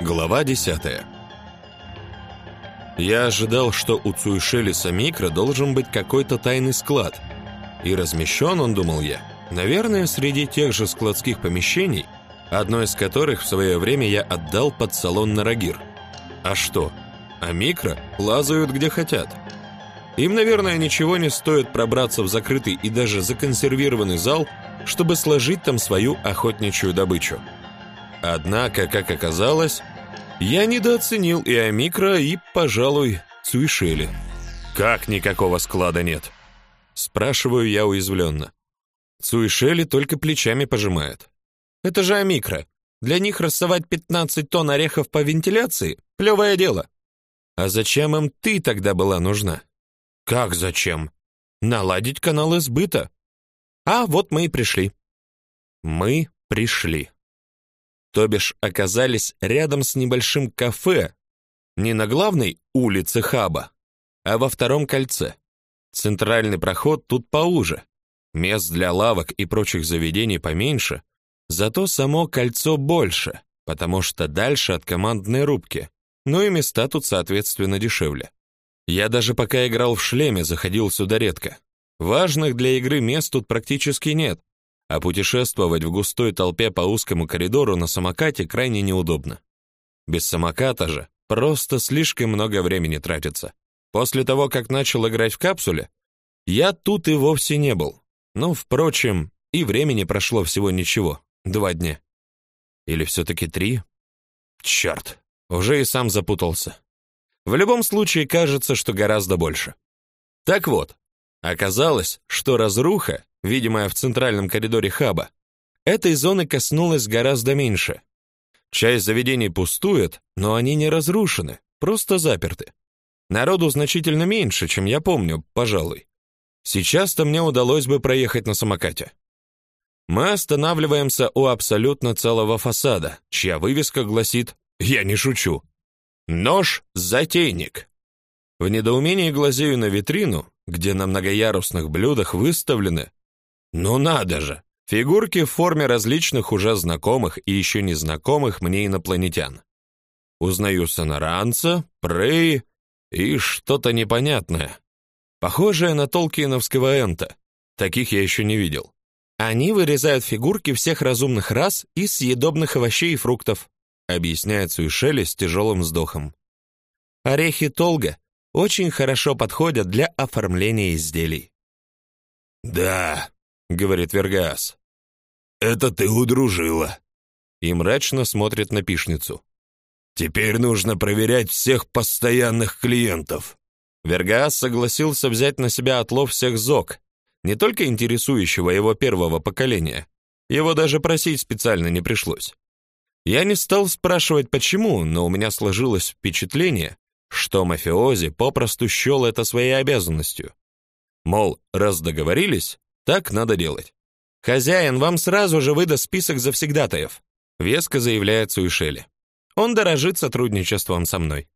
Глава 10. Я ожидал, что у Цуишелиса Микро должен быть какой-то тайный склад. И размещен он, думал я, наверное, среди тех же складских помещений, одно из которых в свое время я отдал под салон Нарагир. А что? А Микро лазают где хотят. Им, наверное, ничего не стоит пробраться в закрытый и даже законсервированный зал, чтобы сложить там свою охотничью добычу. Однако, как оказалось, я недооценил и Амикро, и, пожалуй, Цуишели. Как никакого склада нет? Спрашиваю я уязвленно. Цуишели только плечами пожимает. Это же Амикро. Для них рассовать 15 тонн орехов по вентиляции – плевое дело. А зачем им ты тогда была нужна? Как зачем? Наладить каналы сбыта. А вот мы и пришли. Мы пришли то бишь оказались рядом с небольшим кафе, не на главной улице Хаба, а во втором кольце. Центральный проход тут поуже, мест для лавок и прочих заведений поменьше, зато само кольцо больше, потому что дальше от командной рубки, ну и места тут, соответственно, дешевле. Я даже пока играл в шлеме, заходил сюда редко. Важных для игры мест тут практически нет, а путешествовать в густой толпе по узкому коридору на самокате крайне неудобно. Без самоката же просто слишком много времени тратится. После того, как начал играть в капсуле, я тут и вовсе не был. Ну, впрочем, и времени прошло всего ничего, два дня. Или все-таки три? Черт, уже и сам запутался. В любом случае, кажется, что гораздо больше. Так вот, оказалось, что разруха видимая в центральном коридоре хаба, этой зоны коснулась гораздо меньше. Часть заведений пустует, но они не разрушены, просто заперты. Народу значительно меньше, чем я помню, пожалуй. Сейчас-то мне удалось бы проехать на самокате. Мы останавливаемся у абсолютно целого фасада, чья вывеска гласит «Я не шучу». «Нож-затейник». В недоумении глазею на витрину, где на многоярусных блюдах выставлены ну надо же! Фигурки в форме различных уже знакомых и еще незнакомых мне инопланетян. Узнаю Сонаранца, Прей и что-то непонятное. Похожее на толкиновского Энта. Таких я еще не видел. Они вырезают фигурки всех разумных рас из съедобных овощей и фруктов, объясняет Суишели с тяжелым вздохом. Орехи Толга очень хорошо подходят для оформления изделий. Да, — говорит Вергаас. «Это ты удружила». И мрачно смотрит на пишницу. «Теперь нужно проверять всех постоянных клиентов». Вергаас согласился взять на себя отлов всех ЗОК, не только интересующего его первого поколения. Его даже просить специально не пришлось. Я не стал спрашивать, почему, но у меня сложилось впечатление, что мафиози попросту счел это своей обязанностью. Мол, раз договорились, так надо делать. Хозяин вам сразу же выдаст список завсегдатаев, веско заявляет Суишели. Он дорожит сотрудничеством со мной.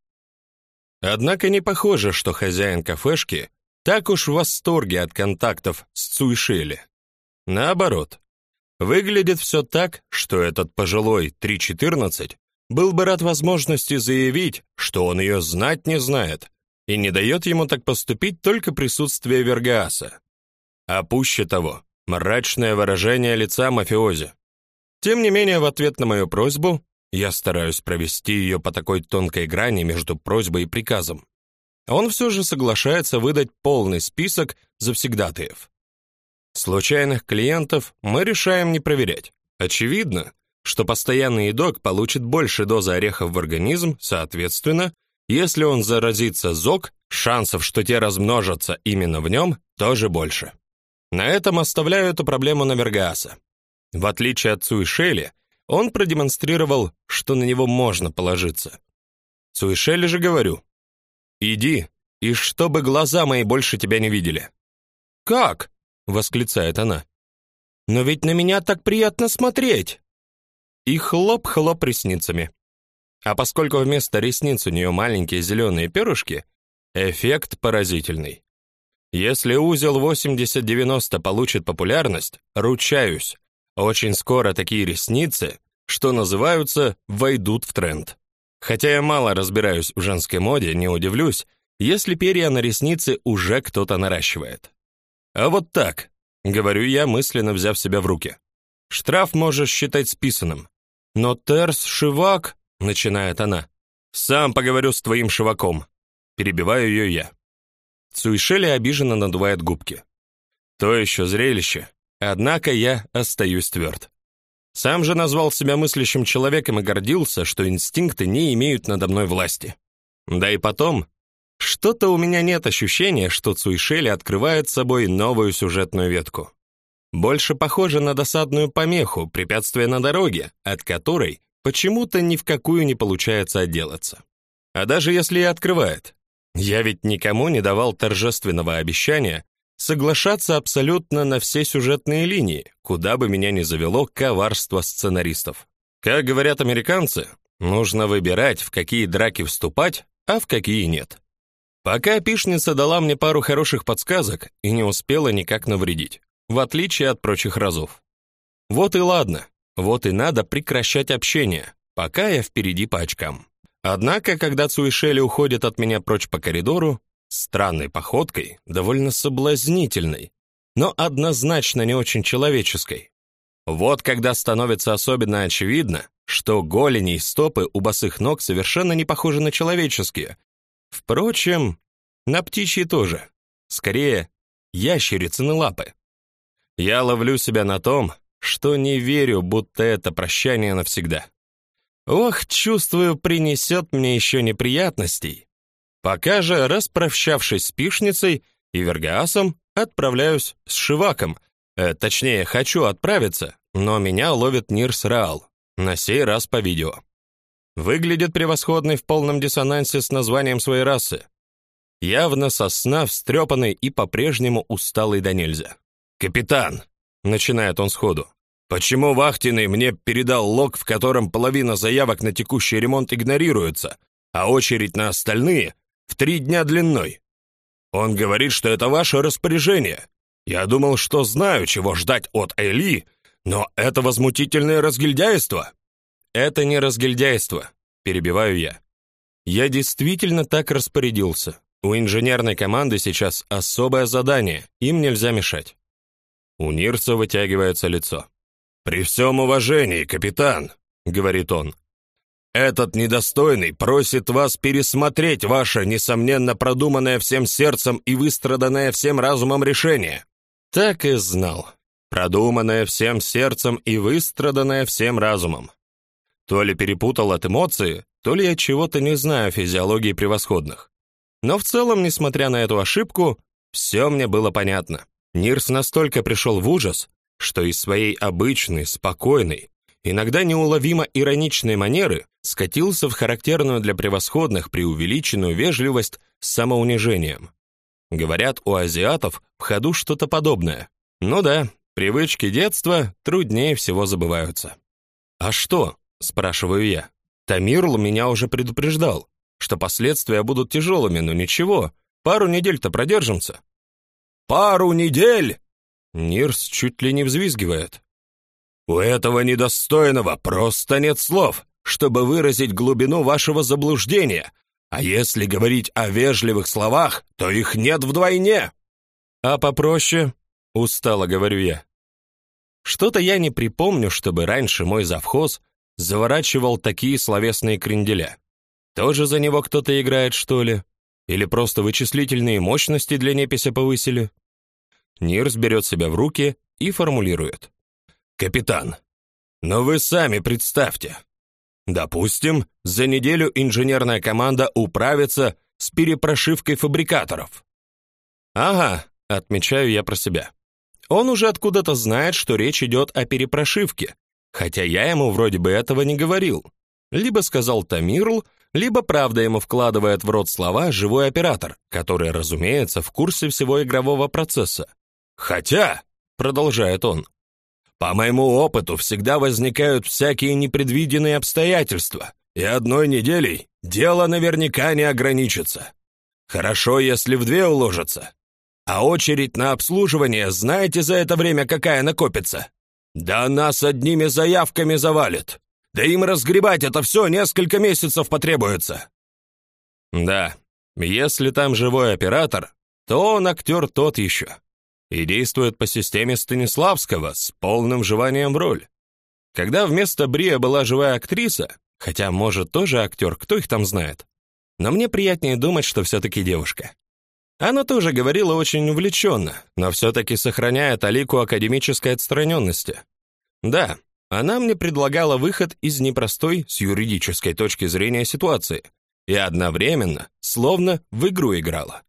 Однако не похоже, что хозяин кафешки так уж в восторге от контактов с Цуишели. Наоборот, выглядит все так, что этот пожилой 314 был бы рад возможности заявить, что он ее знать не знает, и не дает ему так поступить только присутствие Вергааса а пуще того, мрачное выражение лица мафиози. Тем не менее, в ответ на мою просьбу я стараюсь провести ее по такой тонкой грани между просьбой и приказом. Он все же соглашается выдать полный список завсегдатаев. Случайных клиентов мы решаем не проверять. Очевидно, что постоянный едок получит больше дозы орехов в организм, соответственно, если он заразится ЗОК, шансов, что те размножатся именно в нем, тоже больше. На этом оставляю эту проблему на Вергаса. В отличие от Цуишели, он продемонстрировал, что на него можно положиться. Цуишели же говорю: "Иди, и чтобы глаза мои больше тебя не видели". "Как?" восклицает она. "Но ведь на меня так приятно смотреть". И хлоп-хлоп ресницами. А поскольку вместо ресниц у нее маленькие зеленые перышки, эффект поразительный. Если узел 80-90 получит популярность, ручаюсь, очень скоро такие ресницы, что называются, войдут в тренд. Хотя я мало разбираюсь в женской моде, не удивлюсь, если перья на реснице уже кто-то наращивает. А вот так, говорю я, мысленно взяв себя в руки. Штраф можешь считать списанным. Но Терс Шивак, начинает она. Сам поговорю с твоим Шиваком. Перебиваю ее я. Цуишели обиженно надувает губки. То еще зрелище. Однако я остаюсь тверд. Сам же назвал себя мыслящим человеком и гордился, что инстинкты не имеют надо мной власти. Да и потом, что-то у меня нет ощущения, что Цуишели открывает собой новую сюжетную ветку. Больше похоже на досадную помеху, препятствие на дороге, от которой почему-то ни в какую не получается отделаться. А даже если и открывает, я ведь никому не давал торжественного обещания соглашаться абсолютно на все сюжетные линии, куда бы меня ни завело коварство сценаристов. Как говорят американцы, нужно выбирать, в какие драки вступать, а в какие нет. Пока пишница дала мне пару хороших подсказок и не успела никак навредить, в отличие от прочих разов. Вот и ладно, вот и надо прекращать общение, пока я впереди по очкам. Однако, когда Цуишели уходит от меня прочь по коридору, странной походкой, довольно соблазнительной, но однозначно не очень человеческой. Вот когда становится особенно очевидно, что голени и стопы у босых ног совершенно не похожи на человеческие. Впрочем, на птичьи тоже. Скорее, ящерицыны лапы. Я ловлю себя на том, что не верю, будто это прощание навсегда. Ох, чувствую, принесет мне еще неприятностей. Пока же, распрощавшись с пишницей и Вергаасом, отправляюсь с Шиваком. Э, точнее, хочу отправиться, но меня ловит Нирс Раал, на сей раз по видео. Выглядит превосходный в полном диссонансе с названием своей расы. Явно со сна встрепанный и по-прежнему усталый до нельзя. «Капитан!» — начинает он сходу. «Почему Вахтиный мне передал лог, в котором половина заявок на текущий ремонт игнорируется, а очередь на остальные в три дня длиной. Он говорит, что это ваше распоряжение. Я думал, что знаю, чего ждать от Эли, но это возмутительное разгильдяйство. Это не разгильдяйство, перебиваю я. Я действительно так распорядился. У инженерной команды сейчас особое задание, им нельзя мешать. У Нирца вытягивается лицо. «При всем уважении, капитан», — говорит он, этот недостойный просит вас пересмотреть ваше, несомненно, продуманное всем сердцем и выстраданное всем разумом решение. Так и знал. Продуманное всем сердцем и выстраданное всем разумом. То ли перепутал от эмоции, то ли я чего-то не знаю о физиологии превосходных. Но в целом, несмотря на эту ошибку, все мне было понятно. Нирс настолько пришел в ужас, что из своей обычной, спокойной, иногда неуловимо ироничной манеры скатился в характерную для превосходных преувеличенную вежливость с самоунижением. Говорят, у азиатов в ходу что-то подобное. Ну да, привычки детства труднее всего забываются. А что? спрашиваю я. Тамирл меня уже предупреждал, что последствия будут тяжелыми, но ничего, пару недель-то продержимся. Пару недель? Нирс чуть ли не взвизгивает. У этого недостойного просто нет слов чтобы выразить глубину вашего заблуждения. А если говорить о вежливых словах, то их нет вдвойне. А попроще, устало говорю я. Что-то я не припомню, чтобы раньше мой завхоз заворачивал такие словесные кренделя. Тоже за него кто-то играет, что ли? Или просто вычислительные мощности для неписи повысили? Нирс берет себя в руки и формулирует. «Капитан, но вы сами представьте, Допустим, за неделю инженерная команда управится с перепрошивкой фабрикаторов. Ага, отмечаю я про себя. Он уже откуда-то знает, что речь идет о перепрошивке, хотя я ему вроде бы этого не говорил. Либо сказал Тамирл, либо правда ему вкладывает в рот слова живой оператор, который, разумеется, в курсе всего игрового процесса. Хотя, продолжает он, по моему опыту всегда возникают всякие непредвиденные обстоятельства, и одной неделей дело наверняка не ограничится. Хорошо, если в две уложится. А очередь на обслуживание, знаете за это время какая накопится? Да нас одними заявками завалит. Да им разгребать это все несколько месяцев потребуется. Да, если там живой оператор, то он актер тот еще. И действует по системе Станиславского с полным вживанием в роль. Когда вместо Брия была живая актриса, хотя, может, тоже актер, кто их там знает, но мне приятнее думать, что все-таки девушка. Она тоже говорила очень увлеченно, но все-таки сохраняя талику академической отстраненности. Да, она мне предлагала выход из непростой с юридической точки зрения ситуации и одновременно словно в игру играла,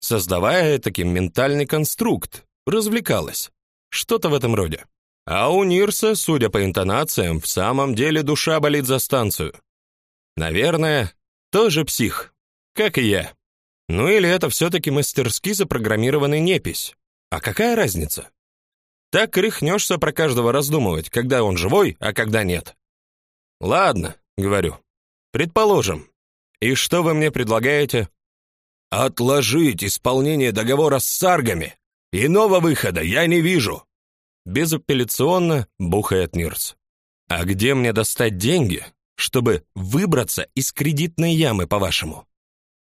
создавая таким ментальный конструкт, развлекалась. Что-то в этом роде. А у Нирса, судя по интонациям, в самом деле душа болит за станцию. Наверное, тоже псих, как и я. Ну или это все-таки мастерски запрограммированный непись. А какая разница? Так рехнешься про каждого раздумывать, когда он живой, а когда нет. Ладно, говорю. Предположим. И что вы мне предлагаете? Отложить исполнение договора с саргами. Иного выхода я не вижу. Безапелляционно бухает Нирс. А где мне достать деньги, чтобы выбраться из кредитной ямы, по-вашему?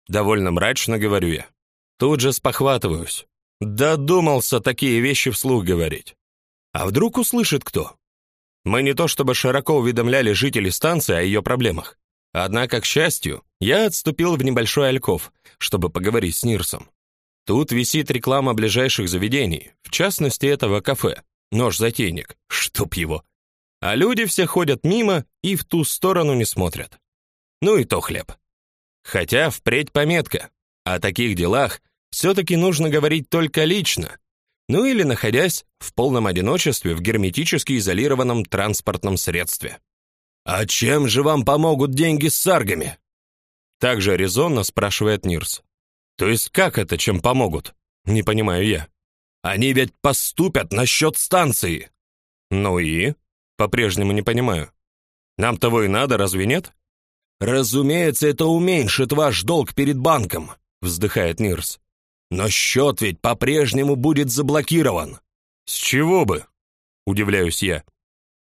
Довольно мрачно говорю я. Тут же спохватываюсь. Додумался такие вещи вслух говорить. А вдруг услышит кто? Мы не то чтобы широко уведомляли жителей станции о ее проблемах. Однако, к счастью, я отступил в небольшой альков, чтобы поговорить с Нирсом. Тут висит реклама ближайших заведений, в частности этого кафе. Нож-затейник, чтоб его. А люди все ходят мимо и в ту сторону не смотрят. Ну и то хлеб. Хотя впредь пометка. О таких делах все-таки нужно говорить только лично, ну или находясь в полном одиночестве в герметически изолированном транспортном средстве. «А чем же вам помогут деньги с саргами?» Также резонно спрашивает Нирс. «То есть как это, чем помогут?» Не понимаю я. «Они ведь поступят на счет станции!» «Ну и?» По-прежнему не понимаю. «Нам того и надо, разве нет?» Разумеется, это уменьшит ваш долг перед банком, вздыхает Нирс. Но счет ведь по-прежнему будет заблокирован. С чего бы? Удивляюсь я.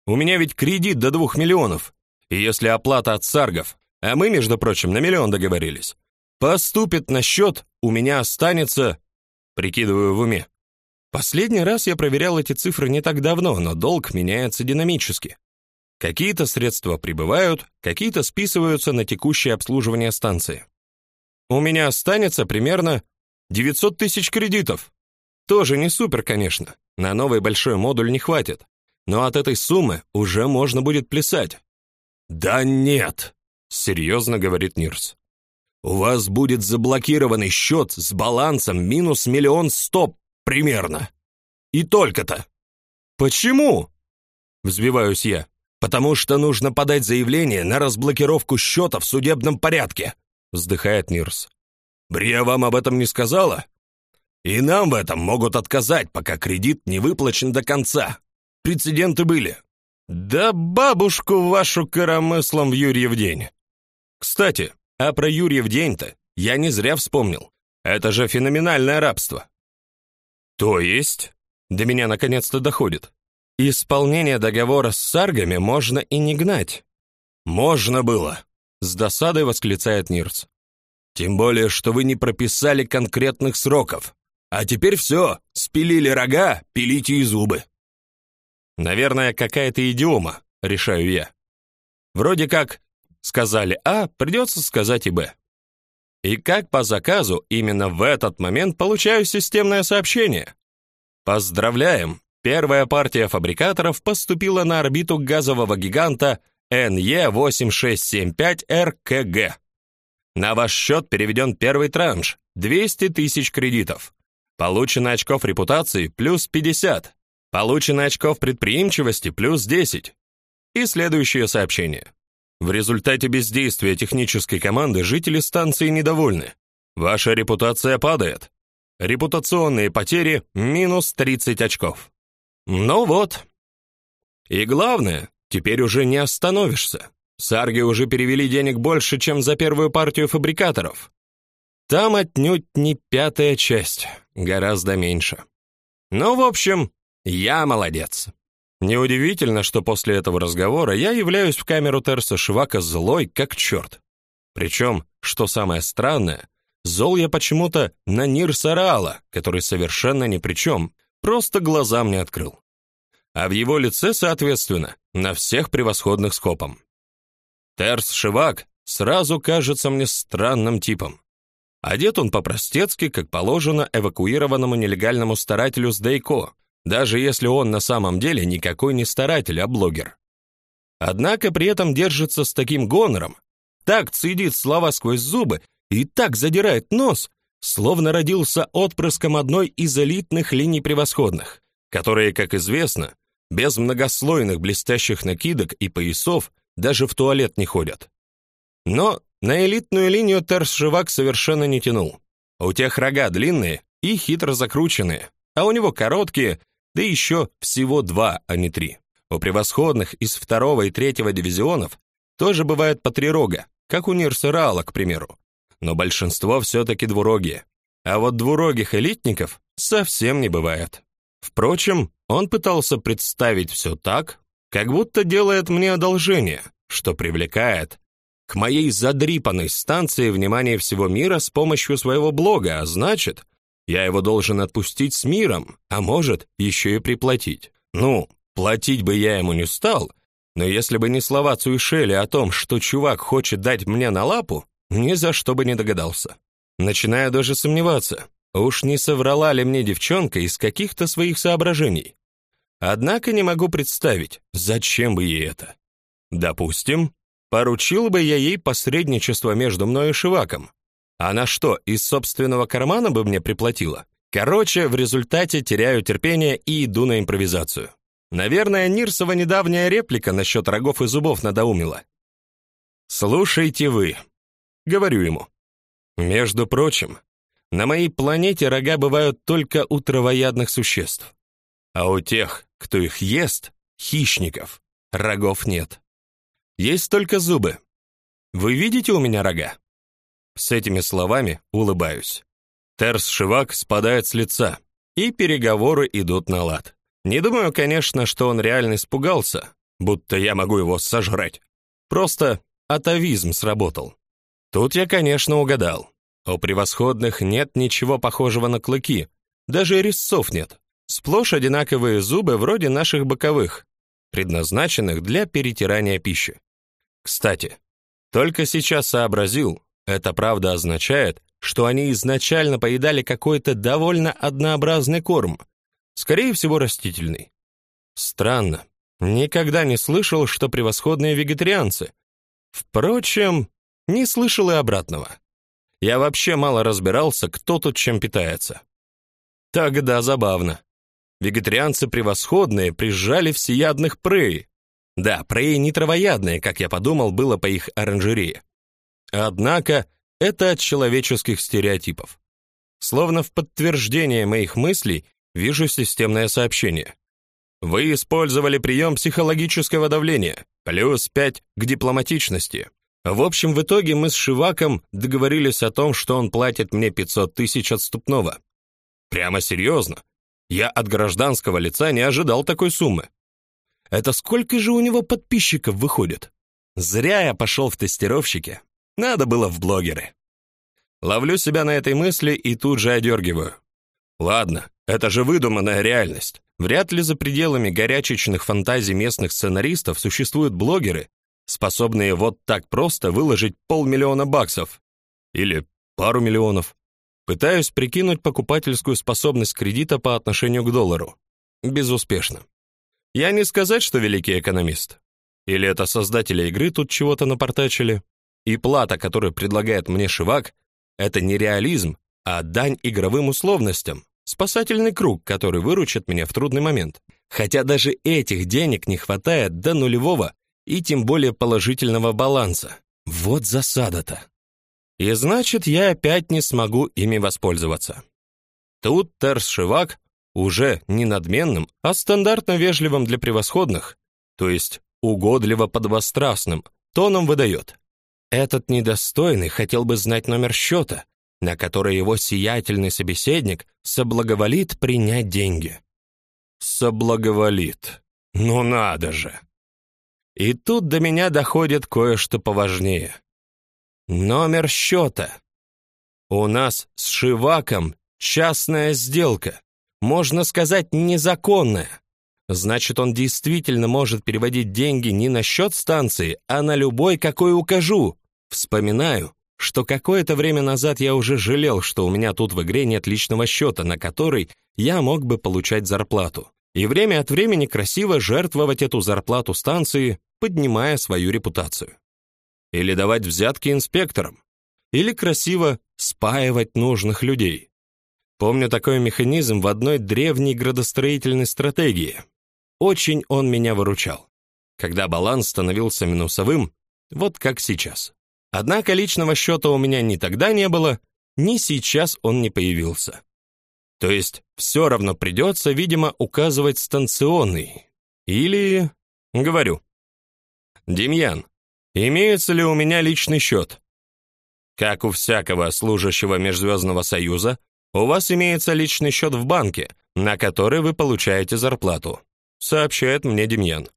У меня ведь кредит до двух миллионов. И если оплата от саргов, а мы, между прочим, на миллион договорились, поступит на счет, у меня останется, прикидываю в уме. Последний раз я проверял эти цифры не так давно, но долг меняется динамически. Какие-то средства прибывают, какие-то списываются на текущее обслуживание станции. У меня останется примерно 900 тысяч кредитов. Тоже не супер, конечно. На новый большой модуль не хватит. Но от этой суммы уже можно будет плясать. Да нет, серьезно говорит Нирс. У вас будет заблокированный счет с балансом минус миллион сто примерно. И только-то. Почему? Взбиваюсь я. «Потому что нужно подать заявление на разблокировку счета в судебном порядке», вздыхает Нирс. «Брия вам об этом не сказала? И нам в этом могут отказать, пока кредит не выплачен до конца. Прецеденты были». «Да бабушку вашу коромыслом в Юрьев день». Кстати, а про Юрьев день-то я не зря вспомнил. Это же феноменальное рабство. То есть, до меня наконец-то доходит. Исполнение договора с саргами можно и не гнать. Можно было, с досадой восклицает Нирц. Тем более, что вы не прописали конкретных сроков. А теперь все, спилили рога, пилите и зубы. Наверное, какая-то идиома, решаю я. Вроде как сказали А, придется сказать и Б. И как по заказу, именно в этот момент получаю системное сообщение. Поздравляем, Первая партия фабрикаторов поступила на орбиту газового гиганта NE8675RKG. На ваш счет переведен первый транш – 200 тысяч кредитов. Получено очков репутации – плюс 50. Получено очков предприимчивости – плюс 10. И следующее сообщение. В результате бездействия технической команды жители станции недовольны. Ваша репутация падает. Репутационные потери – минус 30 очков. Ну вот. И главное, теперь уже не остановишься. Сарги уже перевели денег больше, чем за первую партию фабрикаторов. Там отнюдь не пятая часть, гораздо меньше. Ну, в общем, я молодец. Неудивительно, что после этого разговора я являюсь в камеру Терса Швака злой, как черт. Причем, что самое странное, зол я почему-то на Нир Сараала, который совершенно ни при чем, просто глаза мне открыл. А в его лице, соответственно, на всех превосходных скопом. Терс Шивак сразу кажется мне странным типом. Одет он по-простецки, как положено эвакуированному нелегальному старателю с Дейко, даже если он на самом деле никакой не старатель, а блогер. Однако при этом держится с таким гонором, так цедит слова сквозь зубы и так задирает нос, словно родился отпрыском одной из элитных линий превосходных, которые, как известно, без многослойных блестящих накидок и поясов даже в туалет не ходят. Но на элитную линию Терс-Живак совершенно не тянул. У тех рога длинные и хитро закрученные, а у него короткие да еще всего два, а не три. У превосходных из второго и третьего дивизионов тоже бывает по три рога, как у Нирсерала, к примеру. Но большинство все-таки двурогие. А вот двурогих элитников совсем не бывает. Впрочем, он пытался представить все так, как будто делает мне одолжение, что привлекает к моей задрипанной станции внимание всего мира с помощью своего блога, а значит, я его должен отпустить с миром, а может, еще и приплатить. Ну, платить бы я ему не стал, но если бы не слова Цуишели о том, что чувак хочет дать мне на лапу, ни за что бы не догадался. Начинаю даже сомневаться, уж не соврала ли мне девчонка из каких-то своих соображений. Однако не могу представить, зачем бы ей это. Допустим, поручил бы я ей посредничество между мной и Шиваком, она что, из собственного кармана бы мне приплатила? Короче, в результате теряю терпение и иду на импровизацию. Наверное, Нирсова недавняя реплика насчет рогов и зубов надоумила. «Слушайте вы», — говорю ему. «Между прочим, на моей планете рога бывают только у травоядных существ. А у тех, кто их ест, хищников, рогов нет. Есть только зубы. Вы видите у меня рога?» С этими словами улыбаюсь. Терс Шивак спадает с лица, и переговоры идут на лад. Не думаю, конечно, что он реально испугался, будто я могу его сожрать. Просто атовизм сработал. Тут я, конечно, угадал. У превосходных нет ничего похожего на клыки, даже резцов нет. Сплошь одинаковые зубы вроде наших боковых, предназначенных для перетирания пищи. Кстати, только сейчас сообразил, это правда означает, что они изначально поедали какой-то довольно однообразный корм, скорее всего, растительный. Странно. Никогда не слышал, что превосходные вегетарианцы. Впрочем, не слышал и обратного. Я вообще мало разбирался, кто тут чем питается. Тогда забавно. Вегетарианцы превосходные прижали всеядных прей. Да, прей не травоядные, как я подумал, было по их оранжерее. Однако это от человеческих стереотипов. Словно в подтверждение моих мыслей вижу системное сообщение. Вы использовали прием психологического давления, плюс 5 к дипломатичности. В общем, в итоге мы с Шиваком договорились о том, что он платит мне 500 тысяч отступного. Прямо серьезно. Я от гражданского лица не ожидал такой суммы. Это сколько же у него подписчиков выходит? Зря я пошел в тестировщики. Надо было в блогеры. Ловлю себя на этой мысли и тут же одергиваю. Ладно, это же выдуманная реальность. Вряд ли за пределами горячечных фантазий местных сценаристов существуют блогеры, способные вот так просто выложить полмиллиона баксов или пару миллионов. Пытаюсь прикинуть покупательскую способность кредита по отношению к доллару. Безуспешно. Я не сказать, что великий экономист. Или это создатели игры тут чего-то напортачили? И плата, которую предлагает мне Шивак, это не реализм, а дань игровым условностям, спасательный круг, который выручит меня в трудный момент. Хотя даже этих денег не хватает до нулевого и тем более положительного баланса. Вот засада-то. И значит, я опять не смогу ими воспользоваться. Тут Терс Шивак уже не надменным, а стандартно вежливым для превосходных, то есть угодливо подвострастным, тоном выдает. Этот недостойный хотел бы знать номер счета, на который его сиятельный собеседник соблаговолит принять деньги. Соблаговолит. Ну надо же! И тут до меня доходит кое-что поважнее. Номер счета. У нас с Шиваком частная сделка, можно сказать, незаконная. Значит, он действительно может переводить деньги не на счет станции, а на любой, какой укажу. Вспоминаю, что какое-то время назад я уже жалел, что у меня тут в игре нет личного счета, на который я мог бы получать зарплату. И время от времени красиво жертвовать эту зарплату станции, поднимая свою репутацию. Или давать взятки инспекторам. Или красиво спаивать нужных людей. Помню такой механизм в одной древней градостроительной стратегии. Очень он меня выручал. Когда баланс становился минусовым, вот как сейчас. Однако личного счета у меня ни тогда не было, ни сейчас он не появился. То есть все равно придется, видимо, указывать станционный. Или... Говорю. Демьян, имеется ли у меня личный счет? Как у всякого служащего Межзвездного Союза, у вас имеется личный счет в банке, на который вы получаете зарплату, сообщает мне Демьян.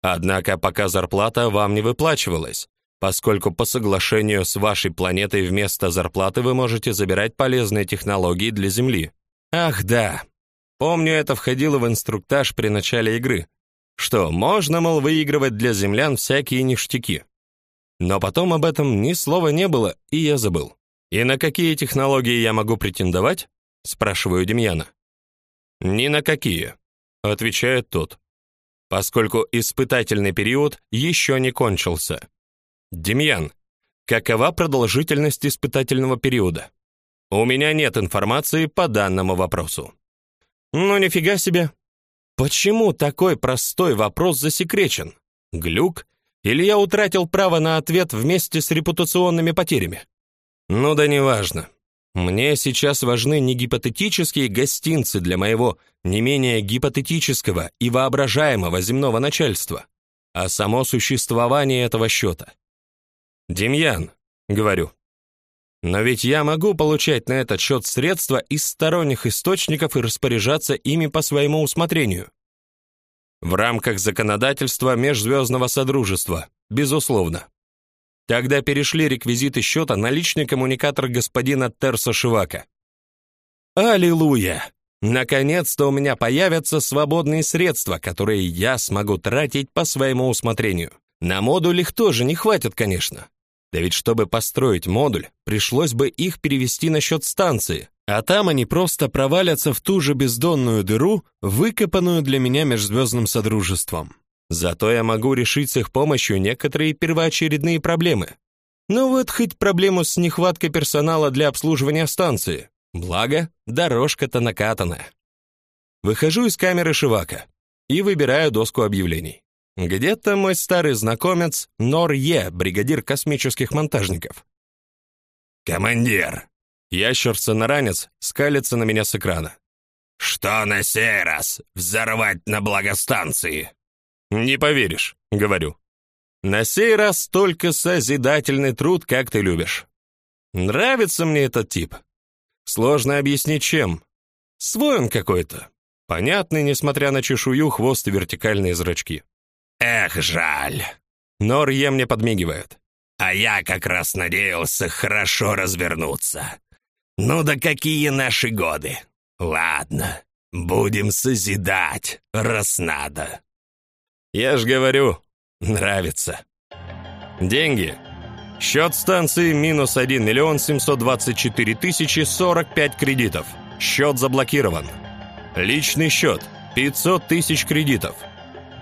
Однако пока зарплата вам не выплачивалась, поскольку по соглашению с вашей планетой вместо зарплаты вы можете забирать полезные технологии для Земли. Ах, да. Помню, это входило в инструктаж при начале игры. Что, можно, мол, выигрывать для землян всякие ништяки. Но потом об этом ни слова не было, и я забыл. И на какие технологии я могу претендовать? спрашиваю Демьяна. Ни на какие, отвечает тот. Поскольку испытательный период еще не кончился. Демьян, какова продолжительность испытательного периода? У меня нет информации по данному вопросу. Ну нифига себе. Почему такой простой вопрос засекречен? Глюк или я утратил право на ответ вместе с репутационными потерями? Ну да неважно. Мне сейчас важны не гипотетические гостинцы для моего не менее гипотетического и воображаемого земного начальства, а само существование этого счета. «Демьян», — говорю, — «но ведь я могу получать на этот счет средства из сторонних источников и распоряжаться ими по своему усмотрению». В рамках законодательства Межзвездного Содружества, безусловно. Тогда перешли реквизиты счета на личный коммуникатор господина Терса Шивака. Аллилуйя! Наконец-то у меня появятся свободные средства, которые я смогу тратить по своему усмотрению. На модуль тоже не хватит, конечно. Да ведь чтобы построить модуль, пришлось бы их перевести на счет станции, а там они просто провалятся в ту же бездонную дыру, выкопанную для меня межзвездным содружеством. Зато я могу решить с их помощью некоторые первоочередные проблемы. Ну вот хоть проблему с нехваткой персонала для обслуживания станции. Благо, дорожка-то накатанная. Выхожу из камеры Шивака и выбираю доску объявлений. Где-то мой старый знакомец Нор Е, бригадир космических монтажников. «Командир!» Ящерца-наранец скалится на меня с экрана. «Что на сей раз? Взорвать на благостанции?» «Не поверишь», — говорю. «На сей раз только созидательный труд, как ты любишь. Нравится мне этот тип. Сложно объяснить, чем. Свой он какой-то. Понятный, несмотря на чешую, хвост и вертикальные зрачки. Эх, жаль. Норье мне подмигивает. А я как раз надеялся хорошо развернуться. Ну да какие наши годы. Ладно, будем созидать, раз надо. Я ж говорю, нравится. Деньги. Счет станции минус 1 миллион 724 тысячи 45 кредитов. Счет заблокирован. Личный счет 500 тысяч кредитов.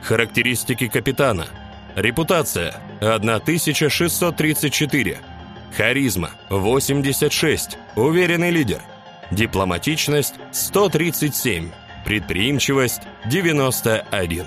Характеристики капитана. Репутация 1634. Харизма 86. Уверенный лидер. Дипломатичность 137. Предприимчивость 91.